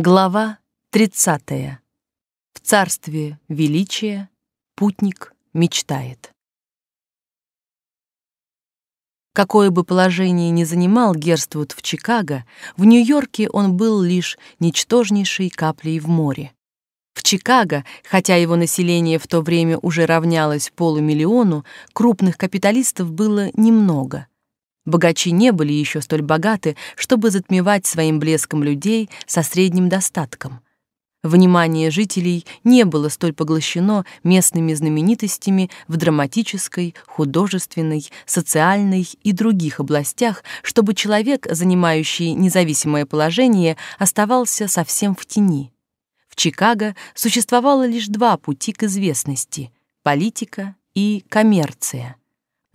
Глава 30. В царстве величия путник мечтает. Какое бы положение ни занимал Герствуд в Чикаго, в Нью-Йорке он был лишь ничтожнейшей каплей в море. В Чикаго, хотя его население в то время уже равнялось полумиллиону, крупных капиталистов было немного — Богачи не были еще столь богаты, чтобы затмевать своим блеском людей со средним достатком. Внимание жителей не было столь поглощено местными знаменитостями в драматической, художественной, социальной и других областях, чтобы человек, занимающий независимое положение, оставался совсем в тени. В Чикаго существовало лишь два пути к известности — политика и коммерция.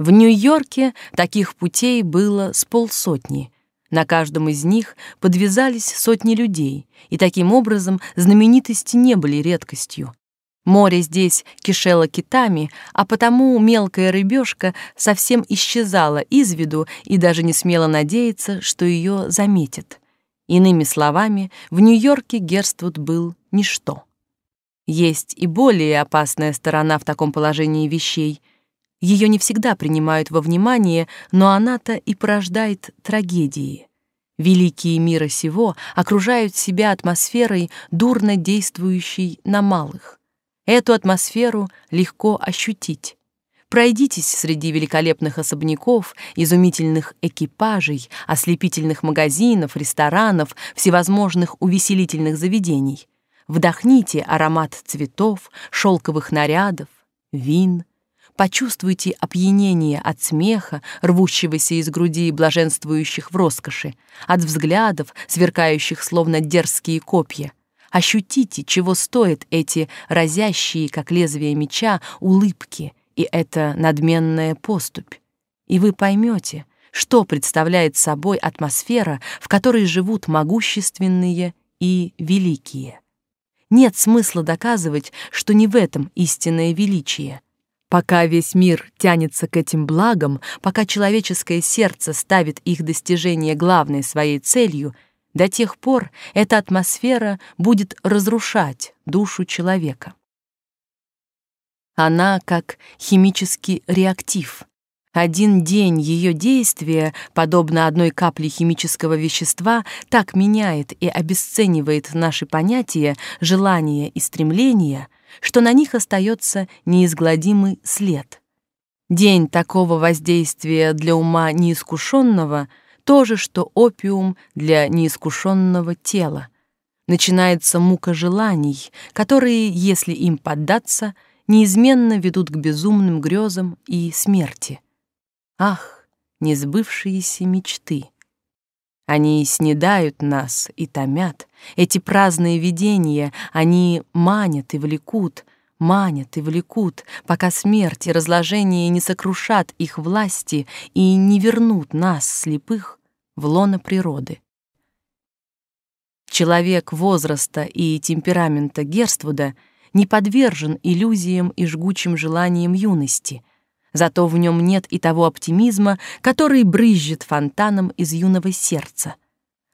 В Нью-Йорке таких путей было с полсотни. На каждом из них подвязались сотни людей, и таким образом знаменитости не были редкостью. Море здесь кишело китами, а потому мелкая рыбешка совсем исчезала из виду и даже не смела надеяться, что ее заметят. Иными словами, в Нью-Йорке Герствуд был ничто. Есть и более опасная сторона в таком положении вещей — ее не всегда принимают во внимание, но она-то и порождает трагедии. Великие мира сего окружают себя атмосферой, дурно действующей на малых. Эту атмосферу легко ощутить. Пройдитесь среди великолепных особняков, изумительных экипажей, ослепительных магазинов, ресторанов, всевозможных увеселительных заведений. Вдохните аромат цветов, шелковых нарядов, вин, почувствуйте опьянение от смеха, рвущегося из груди блаженствующих в роскоши, от взглядов, сверкающих словно дерзкие копья. Ощутите, чего стоят эти разящие, как лезвие меча, улыбки и эта надменная поступь. И вы поймете, что представляет собой атмосфера, в которой живут могущественные и великие. Нет смысла доказывать, что не в этом истинное величие — Пока весь мир тянется к этим благам, пока человеческое сердце ставит их достижение главной своей целью, до тех пор эта атмосфера будет разрушать душу человека. Она как химический реактив. Один день ее действия, подобно одной капле химического вещества, так меняет и обесценивает наши понятия, желания и стремления — что на них остается неизгладимый след. День такого воздействия для ума неискушенного — то же, что опиум для неискушенного тела. Начинается мука желаний, которые, если им поддаться, неизменно ведут к безумным грезам и смерти. Ах, несбывшиеся мечты! Они снедают нас и томят. Эти праздные видения, они манят и влекут, манят и влекут, пока смерть и разложение не сокрушат их власти и не вернут нас, слепых, в лоно природы. Человек возраста и темперамента Герствуда не подвержен иллюзиям и жгучим желаниям юности — Зато в нем нет и того оптимизма, который брызжет фонтаном из юного сердца.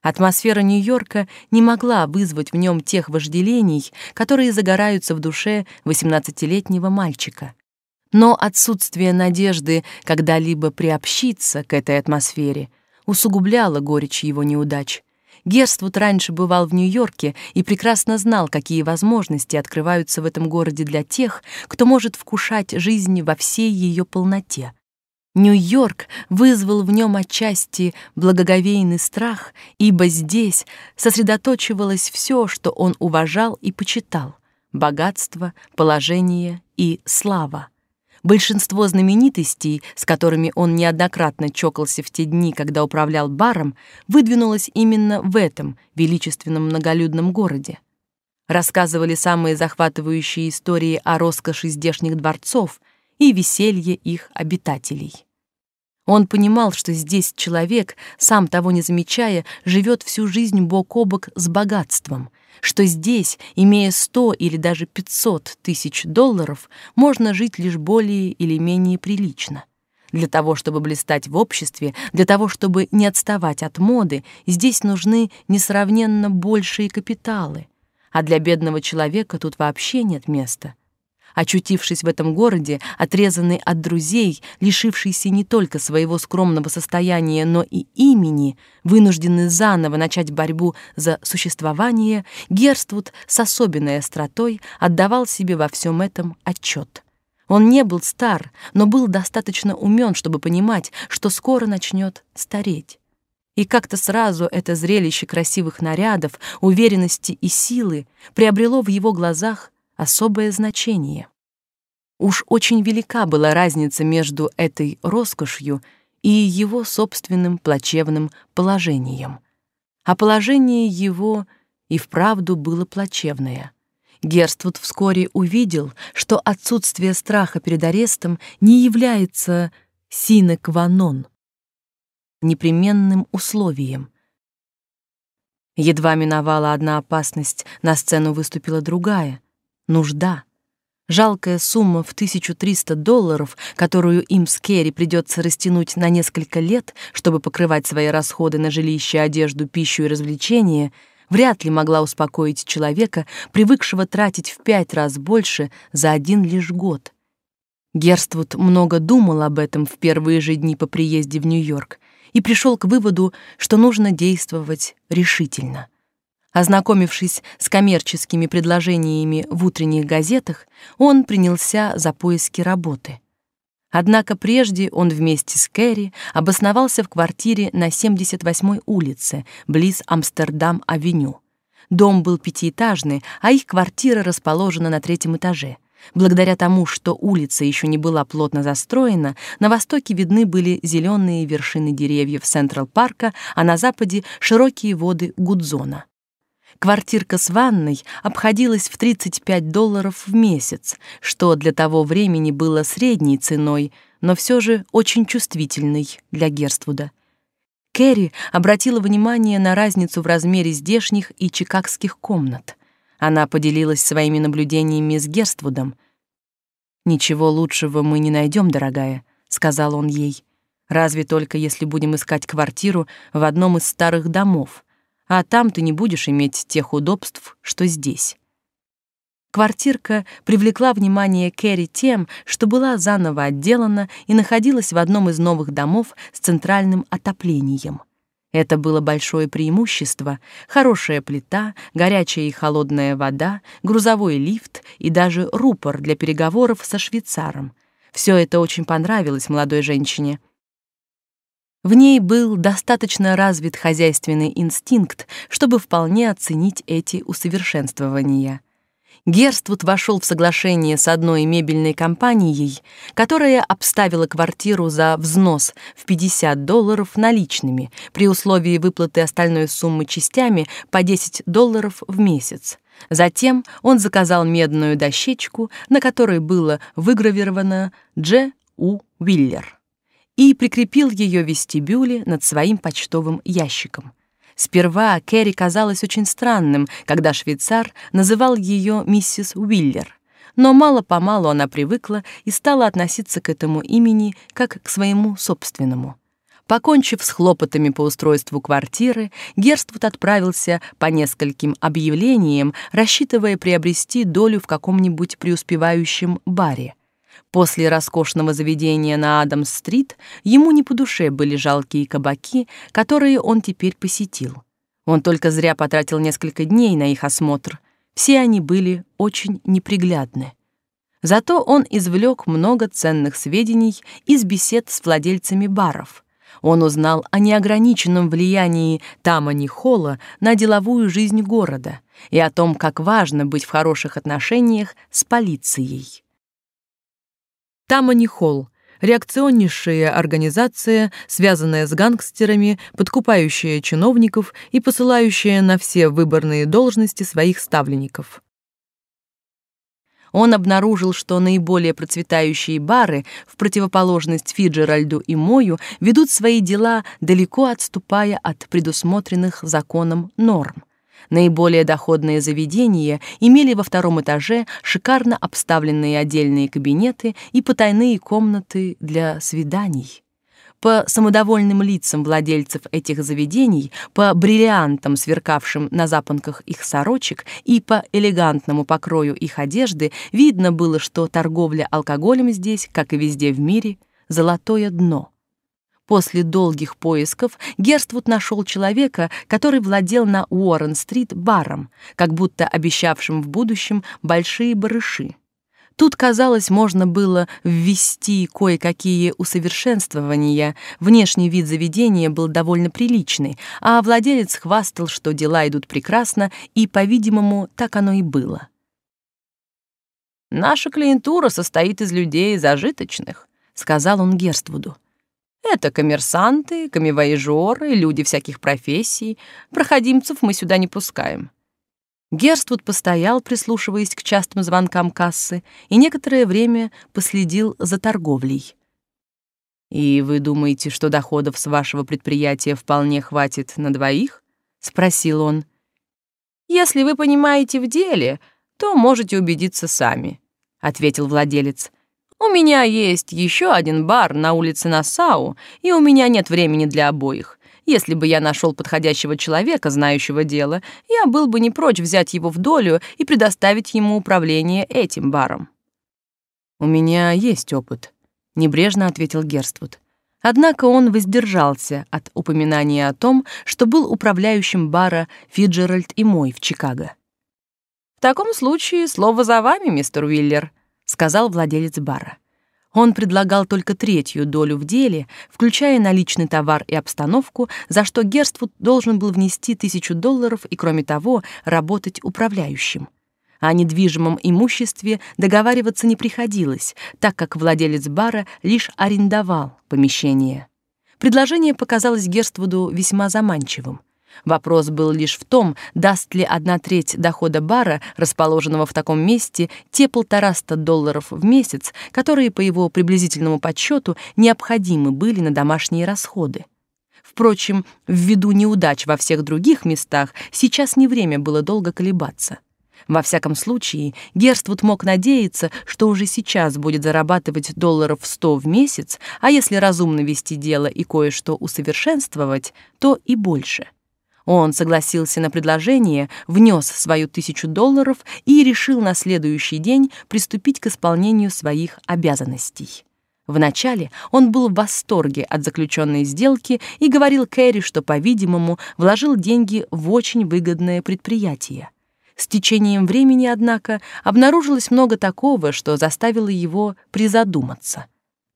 Атмосфера Нью-Йорка не могла вызвать в нем тех вожделений, которые загораются в душе 18-летнего мальчика. Но отсутствие надежды когда-либо приобщиться к этой атмосфере усугубляло горечь его неудач. Герствуд раньше бывал в Нью-Йорке и прекрасно знал, какие возможности открываются в этом городе для тех, кто может вкушать жизнь во всей ее полноте. Нью-Йорк вызвал в нем отчасти благоговейный страх, ибо здесь сосредоточивалось все, что он уважал и почитал — богатство, положение и слава. Большинство знаменитостей, с которыми он неоднократно чокался в те дни, когда управлял баром, выдвинулось именно в этом величественном многолюдном городе. Рассказывали самые захватывающие истории о роскоши здешних дворцов и веселье их обитателей. Он понимал, что здесь человек, сам того не замечая, живет всю жизнь бок о бок с богатством, что здесь, имея 100 или даже 500 тысяч долларов, можно жить лишь более или менее прилично. Для того, чтобы блистать в обществе, для того, чтобы не отставать от моды, здесь нужны несравненно большие капиталы. А для бедного человека тут вообще нет места. Очутившись в этом городе, отрезанный от друзей, лишившийся не только своего скромного состояния, но и имени, вынужденный заново начать борьбу за существование, Герствуд с особенной остротой отдавал себе во всем этом отчет. Он не был стар, но был достаточно умен, чтобы понимать, что скоро начнет стареть. И как-то сразу это зрелище красивых нарядов, уверенности и силы приобрело в его глазах особое значение. Уж очень велика была разница между этой роскошью и его собственным плачевным положением. А положение его и вправду было плачевное — Герствуд вскоре увидел, что отсутствие страха перед арестом не является non, непременным условием. Едва миновала одна опасность, на сцену выступила другая — нужда. Жалкая сумма в 1300 долларов, которую им с Керри придется растянуть на несколько лет, чтобы покрывать свои расходы на жилище, одежду, пищу и развлечения — вряд ли могла успокоить человека, привыкшего тратить в пять раз больше за один лишь год. Герствуд много думал об этом в первые же дни по приезде в Нью-Йорк и пришел к выводу, что нужно действовать решительно. Ознакомившись с коммерческими предложениями в утренних газетах, он принялся за поиски работы — Однако прежде он вместе с Кэрри обосновался в квартире на 78-й улице, близ Амстердам-авеню. Дом был пятиэтажный, а их квартира расположена на третьем этаже. Благодаря тому, что улица еще не была плотно застроена, на востоке видны были зеленые вершины деревьев Централ-парка, а на западе — широкие воды Гудзона. Квартирка с ванной обходилась в 35 долларов в месяц, что для того времени было средней ценой, но все же очень чувствительной для Герствуда. Кэрри обратила внимание на разницу в размере здешних и чикагских комнат. Она поделилась своими наблюдениями с Герствудом. «Ничего лучшего мы не найдем, дорогая», — сказал он ей. «Разве только если будем искать квартиру в одном из старых домов, а там ты не будешь иметь тех удобств, что здесь. Квартирка привлекла внимание Кэрри тем, что была заново отделана и находилась в одном из новых домов с центральным отоплением. Это было большое преимущество: хорошая плита, горячая и холодная вода, грузовой лифт и даже рупор для переговоров со швейцаром. Все это очень понравилось молодой женщине. В ней был достаточно развит хозяйственный инстинкт, чтобы вполне оценить эти усовершенствования. Герствуд вошел в соглашение с одной мебельной компанией, которая обставила квартиру за взнос в 50 долларов наличными при условии выплаты остальной суммы частями по 10 долларов в месяц. Затем он заказал медную дощечку, на которой было выгравировано «Дж. У. Виллер» и прикрепил ее в вестибюле над своим почтовым ящиком. Сперва Кэрри казалось очень странным, когда швейцар называл ее миссис Уиллер, но мало-помалу она привыкла и стала относиться к этому имени как к своему собственному. Покончив с хлопотами по устройству квартиры, Герствуд отправился по нескольким объявлениям, рассчитывая приобрести долю в каком-нибудь преуспевающем баре. После роскошного заведения на Адамс-стрит ему не по душе были жалкие кабаки, которые он теперь посетил. Он только зря потратил несколько дней на их осмотр. Все они были очень неприглядны. Зато он извлек много ценных сведений из бесед с владельцами баров. Он узнал о неограниченном влиянии Тамани Холла на деловую жизнь города и о том, как важно быть в хороших отношениях с полицией. Тамани Холл — реакционнейшая организация, связанная с гангстерами, подкупающая чиновников и посылающая на все выборные должности своих ставленников. Он обнаружил, что наиболее процветающие бары, в противоположность Фиджеральду и Мою, ведут свои дела, далеко отступая от предусмотренных законом норм. Наиболее доходные заведения имели во втором этаже шикарно обставленные отдельные кабинеты и потайные комнаты для свиданий. По самодовольным лицам владельцев этих заведений, по бриллиантам, сверкавшим на запонках их сорочек, и по элегантному покрою их одежды видно было, что торговля алкоголем здесь, как и везде в мире, золотое дно. После долгих поисков Герствуд нашел человека, который владел на Уоррен-стрит баром, как будто обещавшим в будущем большие барыши. Тут, казалось, можно было ввести кое-какие усовершенствования. Внешний вид заведения был довольно приличный, а владелец хвастал, что дела идут прекрасно, и, по-видимому, так оно и было. «Наша клиентура состоит из людей зажиточных», — сказал он Герствуду. Это коммерсанты, камевояжеры, люди всяких профессий. Проходимцев мы сюда не пускаем. Герствуд постоял, прислушиваясь к частым звонкам кассы, и некоторое время последил за торговлей. «И вы думаете, что доходов с вашего предприятия вполне хватит на двоих?» — спросил он. «Если вы понимаете в деле, то можете убедиться сами», — ответил владелец. У меня есть еще один бар на улице Насау, и у меня нет времени для обоих. Если бы я нашел подходящего человека, знающего дело, я был бы не прочь взять его в долю и предоставить ему управление этим баром. «У меня есть опыт», — небрежно ответил Герствуд. Однако он воздержался от упоминания о том, что был управляющим бара Фиджеральд и мой в Чикаго. «В таком случае слово за вами, мистер Уиллер», сказал владелец бара. Он предлагал только третью долю в деле, включая наличный товар и обстановку, за что Герствуд должен был внести тысячу долларов и, кроме того, работать управляющим. О недвижимом имуществе договариваться не приходилось, так как владелец бара лишь арендовал помещение. Предложение показалось Герствуду весьма заманчивым. Вопрос был лишь в том, даст ли одна треть дохода бара, расположенного в таком месте, те полтораста долларов в месяц, которые, по его приблизительному подсчету, необходимы были на домашние расходы. Впрочем, ввиду неудач во всех других местах, сейчас не время было долго колебаться. Во всяком случае, Герствуд мог надеяться, что уже сейчас будет зарабатывать долларов 100 в месяц, а если разумно вести дело и кое-что усовершенствовать, то и больше — он согласился на предложение, внес свою тысячу долларов и решил на следующий день приступить к исполнению своих обязанностей. Вначале он был в восторге от заключенной сделки и говорил Кэрри, что, по-видимому, вложил деньги в очень выгодное предприятие. С течением времени, однако, обнаружилось много такого, что заставило его призадуматься.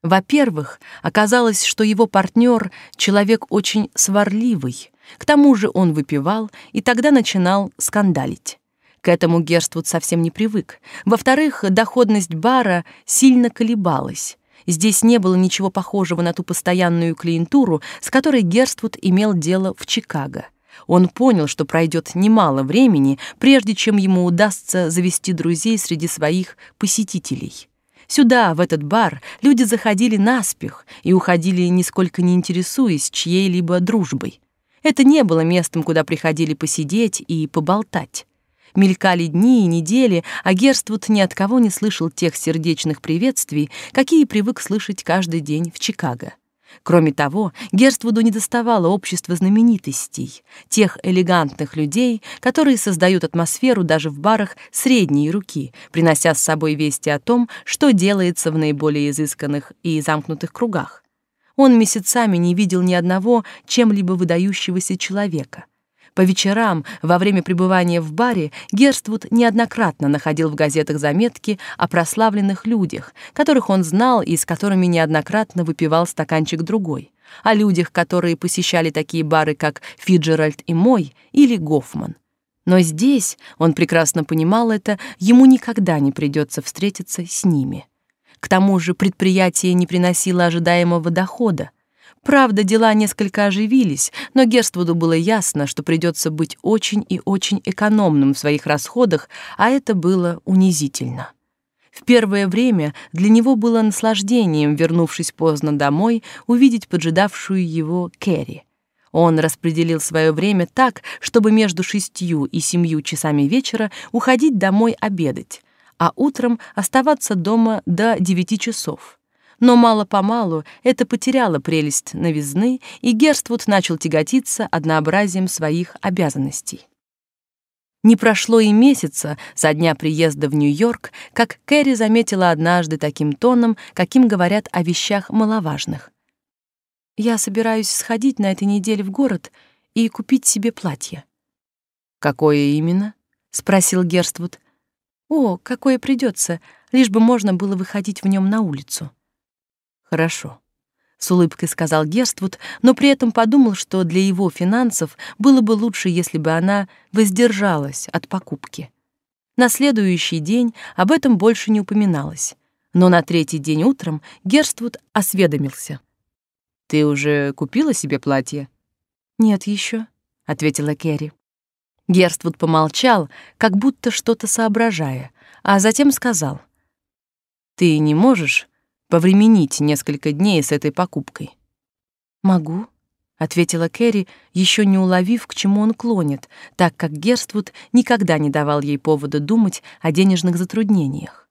Во-первых, оказалось, что его партнер — человек очень сварливый, к тому же он выпивал и тогда начинал скандалить. К этому Герствуд совсем не привык. Во-вторых, доходность бара сильно колебалась. Здесь не было ничего похожего на ту постоянную клиентуру, с которой Герствуд имел дело в Чикаго. Он понял, что пройдет немало времени, прежде чем ему удастся завести друзей среди своих посетителей. Сюда, в этот бар, люди заходили наспех и уходили, нисколько не интересуясь чьей-либо дружбой. Это не было местом, куда приходили посидеть и поболтать. Мелькали дни и недели, а Герствуд ни от кого не слышал тех сердечных приветствий, какие привык слышать каждый день в Чикаго. Кроме того, Герствуду недоставало общества знаменитостей, тех элегантных людей, которые создают атмосферу даже в барах средней руки, принося с собой вести о том, что делается в наиболее изысканных и замкнутых кругах. Он месяцами не видел ни одного чем-либо выдающегося человека. По вечерам, во время пребывания в баре, Герствуд неоднократно находил в газетах заметки о прославленных людях, которых он знал и с которыми неоднократно выпивал стаканчик другой, о людях, которые посещали такие бары, как Фиджеральд и Мой или Гофман. Но здесь, он прекрасно понимал это, ему никогда не придется встретиться с ними. К тому же предприятие не приносило ожидаемого дохода. Правда, дела несколько оживились, но Герствуду было ясно, что придется быть очень и очень экономным в своих расходах, а это было унизительно. В первое время для него было наслаждением, вернувшись поздно домой, увидеть поджидавшую его Кэрри. Он распределил свое время так, чтобы между шестью и семью часами вечера уходить домой обедать, а утром оставаться дома до девяти часов. Но мало-помалу это потеряло прелесть новизны, и Герствуд начал тяготиться однообразием своих обязанностей. Не прошло и месяца со дня приезда в Нью-Йорк, как Кэрри заметила однажды таким тоном, каким говорят о вещах маловажных. «Я собираюсь сходить на этой неделе в город и купить себе платье». «Какое именно?» — спросил Герствуд. «О, какое придется, лишь бы можно было выходить в нем на улицу». «Хорошо с улыбкой сказал Герствуд, но при этом подумал, что для его финансов было бы лучше, если бы она воздержалась от покупки. На следующий день об этом больше не упоминалось, но на третий день утром Герствуд осведомился. «Ты уже купила себе платье?» «Нет еще», — ответила Керри. Герствуд помолчал, как будто что-то соображая, а затем сказал. «Ты не можешь повременить несколько дней с этой покупкой. Могу, ответила Кэрри, еще не уловив, к чему он клонит, так как Герствуд никогда не давал ей повода думать о денежных затруднениях.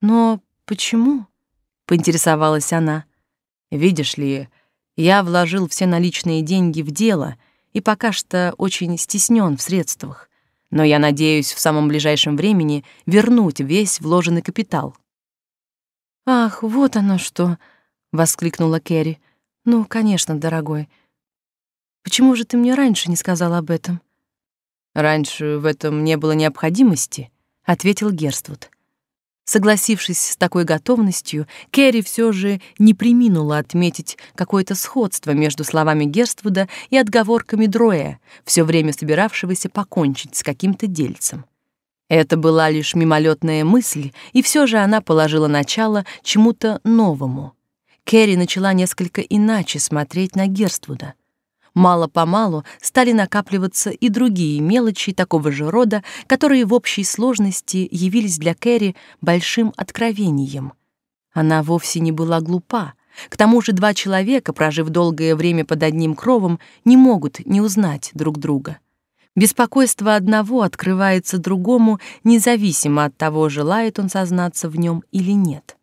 Но почему? поинтересовалась она. Видишь ли, я вложил все наличные деньги в дело и пока что очень стеснен в средствах, но я надеюсь в самом ближайшем времени вернуть весь вложенный капитал. «Ах, вот оно что!» — воскликнула Кэрри. «Ну, конечно, дорогой. Почему же ты мне раньше не сказал об этом?» «Раньше в этом не было необходимости», — ответил Герствуд. Согласившись с такой готовностью, Кэрри все же не приминула отметить какое-то сходство между словами Герствуда и отговорками Дроя, все время собиравшегося покончить с каким-то дельцем. Это была лишь мимолетная мысль, и все же она положила начало чему-то новому. Кэрри начала несколько иначе смотреть на Герствуда. Мало-помалу стали накапливаться и другие мелочи такого же рода, которые в общей сложности явились для Кэрри большим откровением. Она вовсе не была глупа. К тому же два человека, прожив долгое время под одним кровом, не могут не узнать друг друга. Беспокойство одного открывается другому, независимо от того, желает он сознаться в нем или нет.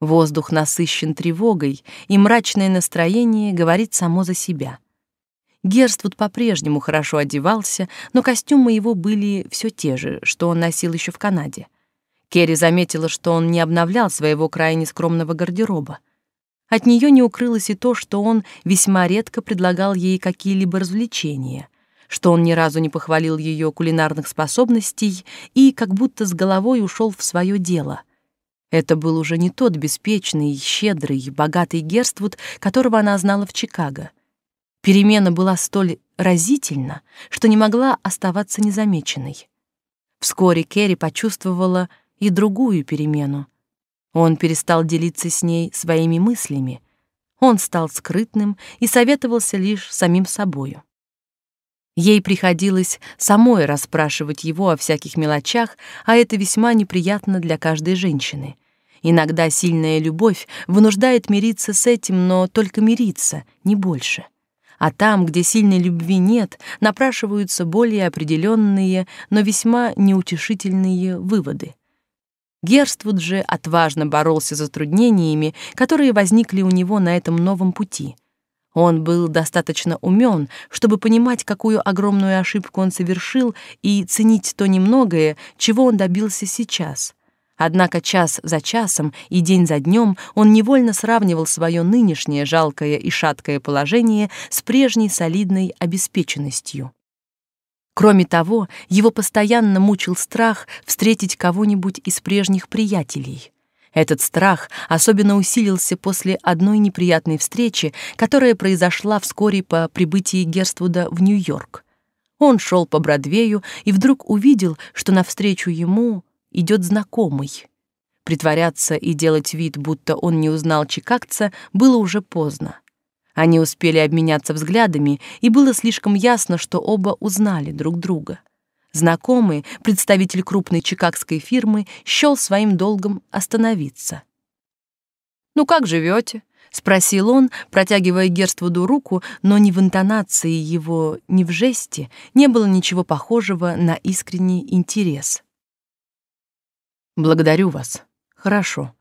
Воздух насыщен тревогой, и мрачное настроение говорит само за себя. Герствуд по-прежнему хорошо одевался, но костюмы его были все те же, что он носил еще в Канаде. Керри заметила, что он не обновлял своего крайне скромного гардероба. От нее не укрылось и то, что он весьма редко предлагал ей какие-либо развлечения что он ни разу не похвалил ее кулинарных способностей и как будто с головой ушел в свое дело. Это был уже не тот беспечный, щедрый, богатый Герствуд, которого она знала в Чикаго. Перемена была столь разительна, что не могла оставаться незамеченной. Вскоре Керри почувствовала и другую перемену. Он перестал делиться с ней своими мыслями. Он стал скрытным и советовался лишь самим собою. Ей приходилось самой расспрашивать его о всяких мелочах, а это весьма неприятно для каждой женщины. Иногда сильная любовь вынуждает мириться с этим, но только мириться, не больше. А там, где сильной любви нет, напрашиваются более определенные, но весьма неутешительные выводы. Герствуд же отважно боролся с затруднениями, которые возникли у него на этом новом пути — он был достаточно умен, чтобы понимать, какую огромную ошибку он совершил, и ценить то немногое, чего он добился сейчас. Однако час за часом и день за днем он невольно сравнивал свое нынешнее жалкое и шаткое положение с прежней солидной обеспеченностью. Кроме того, его постоянно мучил страх встретить кого-нибудь из прежних приятелей. Этот страх особенно усилился после одной неприятной встречи, которая произошла вскоре по прибытии Герствуда в Нью-Йорк. Он шел по Бродвею и вдруг увидел, что навстречу ему идет знакомый. Притворяться и делать вид, будто он не узнал чикагца, было уже поздно. Они успели обменяться взглядами, и было слишком ясно, что оба узнали друг друга. Знакомый, представитель крупной чикагской фирмы, счел своим долгом остановиться. «Ну как живете? спросил он, протягивая Герствуду руку, но ни в интонации его, ни в жесте не было ничего похожего на искренний интерес. Благодарю вас. Хорошо,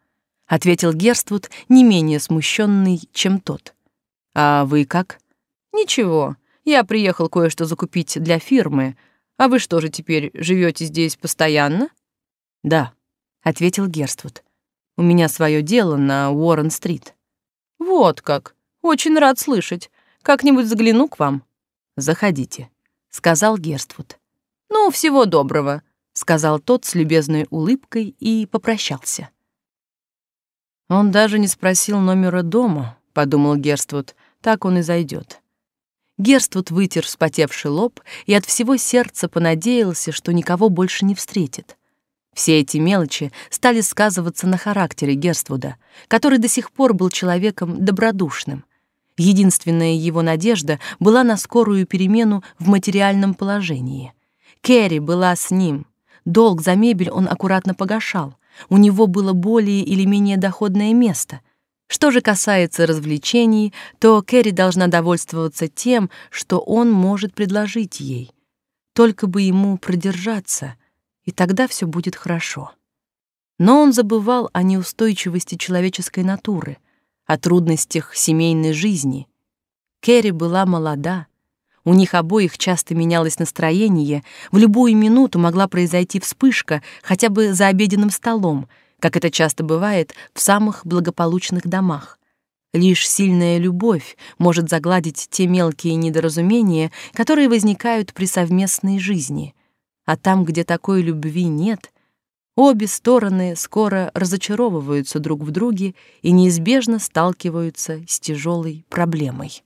ответил Герствуд, не менее смущенный, чем тот. А вы как? Ничего. Я приехал кое-что закупить для фирмы. А вы что же теперь живете здесь постоянно? Да, ответил Герствуд. У меня свое дело на Уоррен-стрит. Вот как. Очень рад слышать. Как-нибудь загляну к вам. Заходите, сказал Герствуд. Ну, всего доброго, сказал тот с любезной улыбкой и попрощался. Он даже не спросил номера дома, подумал Герствуд. Так он и зайдет. Герствуд вытер вспотевший лоб и от всего сердца понадеялся, что никого больше не встретит. Все эти мелочи стали сказываться на характере Герствуда, который до сих пор был человеком добродушным. Единственная его надежда была на скорую перемену в материальном положении. Керри была с ним. Долг за мебель он аккуратно погашал. У него было более или менее доходное место. Что же касается развлечений, то Керри должна довольствоваться тем, что он может предложить ей. Только бы ему продержаться — и тогда все будет хорошо. Но он забывал о неустойчивости человеческой натуры, о трудностях семейной жизни. Кэрри была молода, у них обоих часто менялось настроение, в любую минуту могла произойти вспышка хотя бы за обеденным столом, как это часто бывает в самых благополучных домах. Лишь сильная любовь может загладить те мелкие недоразумения, которые возникают при совместной жизни — а там, где такой любви нет, обе стороны скоро разочаровываются друг в друге и неизбежно сталкиваются с тяжелой проблемой.